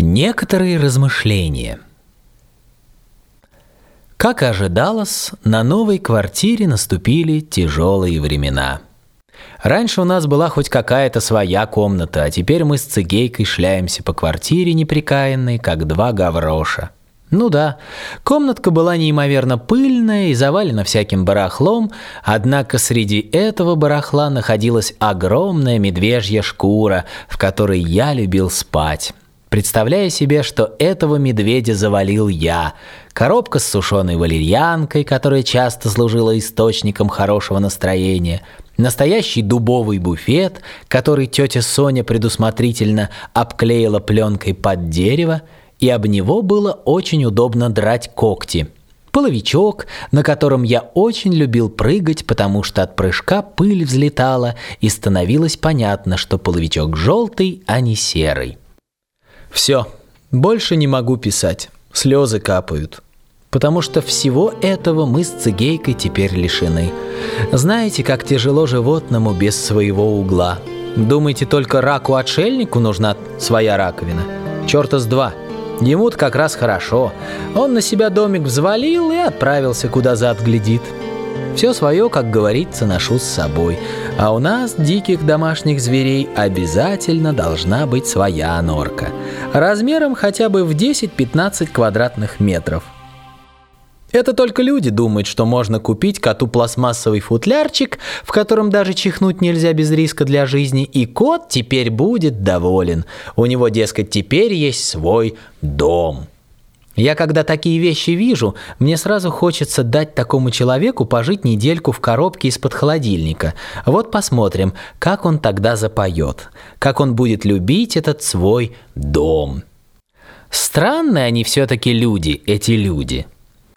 Некоторые размышления. Как ожидалось, на новой квартире наступили тяжелые времена. Раньше у нас была хоть какая-то своя комната, а теперь мы с цигейкой шляемся по квартире неприкаянной, как два гавроша. Ну да, комнатка была неимоверно пыльная и завалена всяким барахлом, однако среди этого барахла находилась огромная медвежья шкура, в которой я любил спать представляя себе, что этого медведя завалил я. Коробка с сушеной валерьянкой, которая часто служила источником хорошего настроения, настоящий дубовый буфет, который тетя Соня предусмотрительно обклеила пленкой под дерево, и об него было очень удобно драть когти. Половичок, на котором я очень любил прыгать, потому что от прыжка пыль взлетала, и становилось понятно, что половичок желтый, а не серый. Все, больше не могу писать. Слезы капают. Потому что всего этого мы с цигейкой теперь лишены. Знаете, как тяжело животному без своего угла. Думаете, только раку-отшельнику нужна своя раковина? Черта с два. Ему-то как раз хорошо. Он на себя домик взвалил и отправился, куда зад глядит. Все свое, как говорится, ношу с собой. А у нас, диких домашних зверей, обязательно должна быть своя норка. Размером хотя бы в 10-15 квадратных метров. Это только люди думают, что можно купить коту пластмассовый футлярчик, в котором даже чихнуть нельзя без риска для жизни, и кот теперь будет доволен. У него, дескать, теперь есть свой дом. Я когда такие вещи вижу, мне сразу хочется дать такому человеку пожить недельку в коробке из-под холодильника. Вот посмотрим, как он тогда запоет, как он будет любить этот свой дом. Странные они все-таки люди, эти люди.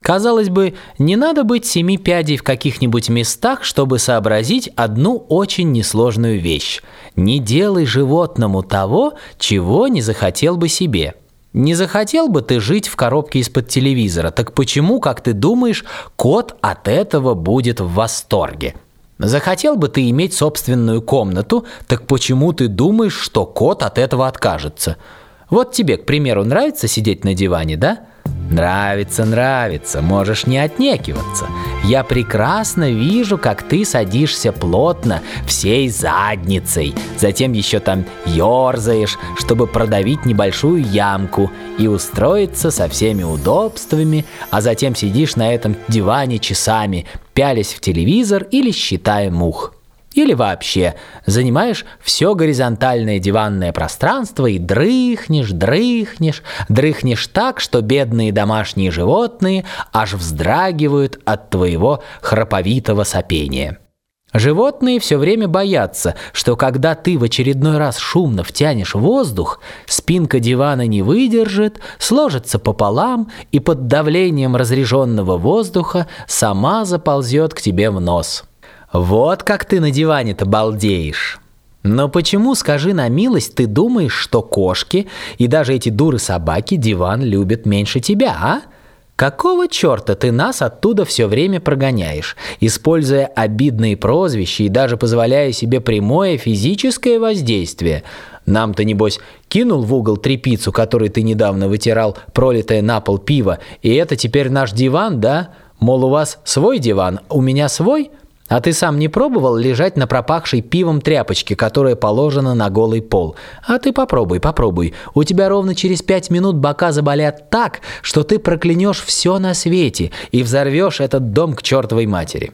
Казалось бы, не надо быть семи пядей в каких-нибудь местах, чтобы сообразить одну очень несложную вещь. Не делай животному того, чего не захотел бы себе – не захотел бы ты жить в коробке из-под телевизора, так почему, как ты думаешь, кот от этого будет в восторге? Захотел бы ты иметь собственную комнату, так почему ты думаешь, что кот от этого откажется? Вот тебе, к примеру, нравится сидеть на диване, да? Нравится, нравится, можешь не отнекиваться. Я прекрасно вижу, как ты садишься плотно, всей задницей. Затем еще там ерзаешь, чтобы продавить небольшую ямку и устроиться со всеми удобствами, а затем сидишь на этом диване часами, пялясь в телевизор или считая мух. Или вообще занимаешь все горизонтальное диванное пространство и дрыхнешь, дрыхнешь, дрыхнешь так, что бедные домашние животные аж вздрагивают от твоего храповитого сопения. Животные все время боятся, что когда ты в очередной раз шумно втянешь воздух, спинка дивана не выдержит, сложится пополам и под давлением разреженного воздуха сама заползет к тебе в нос – вот как ты на диване-то балдеешь. Но почему, скажи на милость, ты думаешь, что кошки и даже эти дуры собаки диван любят меньше тебя, а? Какого черта ты нас оттуда все время прогоняешь, используя обидные прозвища и даже позволяя себе прямое физическое воздействие? Нам-то, небось, кинул в угол трепицу, которой ты недавно вытирал пролитое на пол пиво, и это теперь наш диван, да? Мол, у вас свой диван, у меня свой? А ты сам не пробовал лежать на пропахшей пивом тряпочке, которая положена на голый пол? А ты попробуй, попробуй. У тебя ровно через пять минут бока заболят так, что ты проклянешь все на свете и взорвешь этот дом к чертовой матери.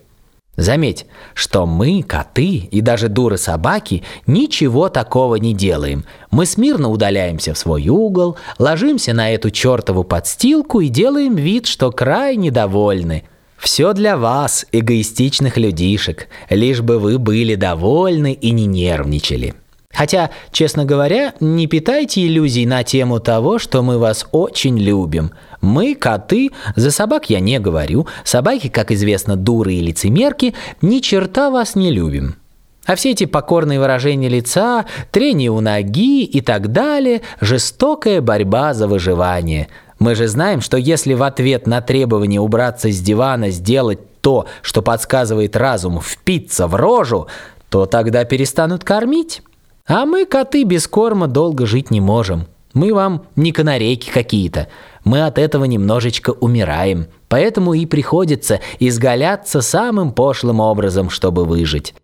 Заметь, что мы, коты и даже дуры собаки, ничего такого не делаем. Мы смирно удаляемся в свой угол, ложимся на эту чертову подстилку и делаем вид, что крайне довольны – все для вас, эгоистичных людишек, лишь бы вы были довольны и не нервничали. Хотя, честно говоря, не питайте иллюзий на тему того, что мы вас очень любим. Мы, коты, за собак я не говорю, собаки, как известно, дуры и лицемерки, ни черта вас не любим. А все эти покорные выражения лица, трение у ноги и так далее – жестокая борьба за выживание – мы же знаем, что если в ответ на требование убраться с дивана сделать то, что подсказывает разум, впиться в рожу, то тогда перестанут кормить. А мы, коты, без корма долго жить не можем. Мы вам не канарейки какие-то. Мы от этого немножечко умираем. Поэтому и приходится изгаляться самым пошлым образом, чтобы выжить.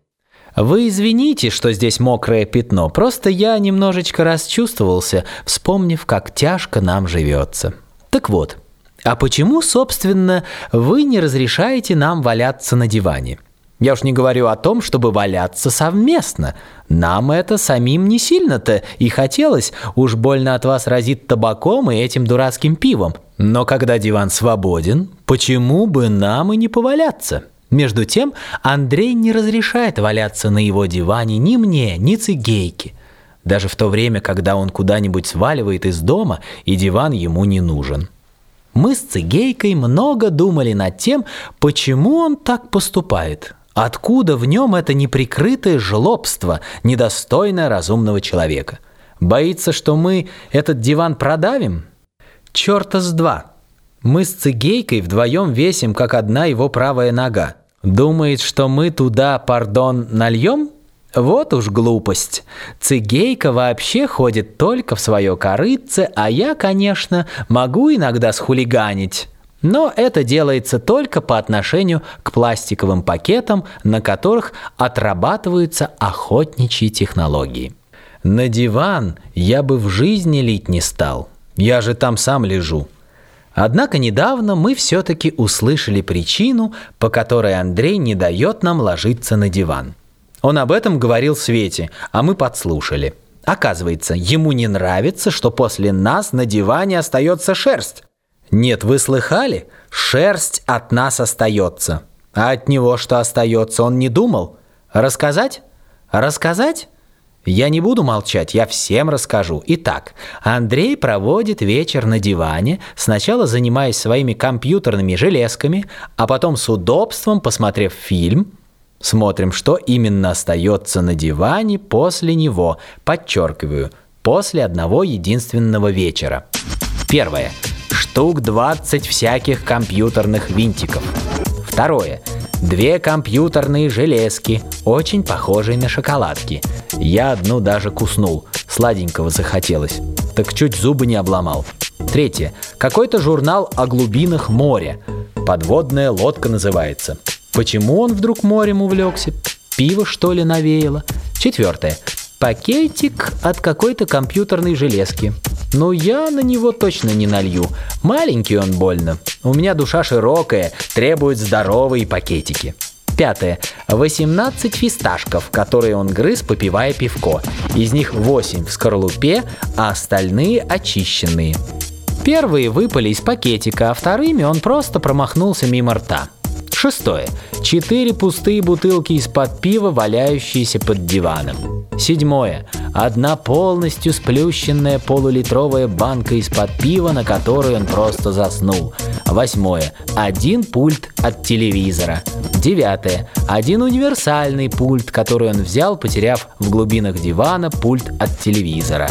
Вы извините, что здесь мокрое пятно, просто я немножечко расчувствовался, вспомнив, как тяжко нам живется. Так вот, а почему, собственно, вы не разрешаете нам валяться на диване? Я уж не говорю о том, чтобы валяться совместно. Нам это самим не сильно-то и хотелось, уж больно от вас разит табаком и этим дурацким пивом. Но когда диван свободен, почему бы нам и не поваляться?» Между тем Андрей не разрешает валяться на его диване ни мне, ни цигейке. Даже в то время, когда он куда-нибудь сваливает из дома, и диван ему не нужен. Мы с Цигейкой много думали над тем, почему он так поступает. Откуда в нем это неприкрытое жлобство, недостойное разумного человека? Боится, что мы этот диван продавим? Черта с два. Мы с Цигейкой вдвоем весим, как одна его правая нога. Думает, что мы туда, пардон, нальем? Вот уж глупость. Цигейка вообще ходит только в свое корыце, а я, конечно, могу иногда схулиганить. Но это делается только по отношению к пластиковым пакетам, на которых отрабатываются охотничьи технологии. На диван я бы в жизни лить не стал. Я же там сам лежу. Однако недавно мы все-таки услышали причину, по которой Андрей не дает нам ложиться на диван. Он об этом говорил Свете, а мы подслушали. Оказывается, ему не нравится, что после нас на диване остается шерсть. Нет, вы слыхали? Шерсть от нас остается. А от него что остается, он не думал. Рассказать? Рассказать? Я не буду молчать, я всем расскажу. Итак, Андрей проводит вечер на диване, сначала занимаясь своими компьютерными железками, а потом с удобством, посмотрев фильм, смотрим, что именно остается на диване после него. Подчеркиваю, после одного единственного вечера. Первое. Штук 20 всяких компьютерных винтиков. Второе. Две компьютерные железки, очень похожие на шоколадки. Я одну даже куснул, сладенького захотелось. Так чуть зубы не обломал. Третье. Какой-то журнал о глубинах моря. Подводная лодка называется. Почему он вдруг морем увлекся? Пиво, что ли, навеяло? Четвертое. Пакетик от какой-то компьютерной железки. Но я на него точно не налью. Маленький он больно. У меня душа широкая, требует здоровые пакетики. Пятое. 18 фисташков, которые он грыз, попивая пивко. Из них 8 в скорлупе, а остальные очищенные. Первые выпали из пакетика, а вторыми он просто промахнулся мимо рта. Шестое. Четыре пустые бутылки из-под пива, валяющиеся под диваном. Седьмое. Одна полностью сплющенная полулитровая банка из-под пива, на которой он просто заснул. Восьмое. Один пульт от телевизора. Девятое. Один универсальный пульт, который он взял, потеряв в глубинах дивана пульт от телевизора.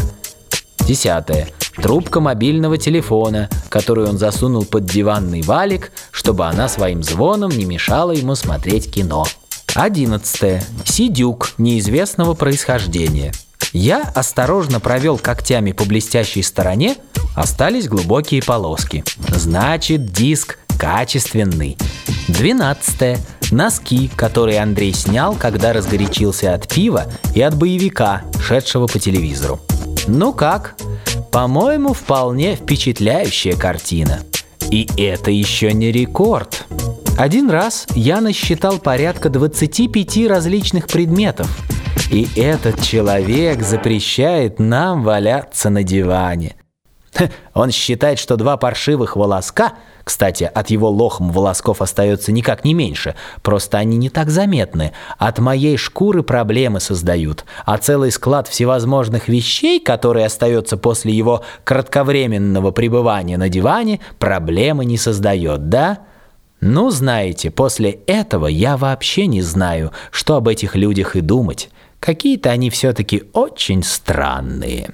Десятое. Трубка мобильного телефона, которую он засунул под диванный валик, чтобы она своим звоном не мешала ему смотреть кино. Одиннадцатое. Сидюк неизвестного происхождения. Я осторожно провел когтями по блестящей стороне, остались глубокие полоски. Значит, диск качественный. Двенадцатое. Носки, которые Андрей снял, когда разгорячился от пива и от боевика, шедшего по телевизору. Ну как? По-моему, вполне впечатляющая картина. И это еще не рекорд. Один раз я насчитал порядка 25 различных предметов. И этот человек запрещает нам валяться на диване. Он считает, что два паршивых волоска, кстати, от его лохм волосков остается никак не меньше, просто они не так заметны, от моей шкуры проблемы создают, а целый склад всевозможных вещей, который остается после его кратковременного пребывания на диване, проблемы не создает, да? Ну, знаете, после этого я вообще не знаю, что об этих людях и думать. Какие-то они все-таки очень странные.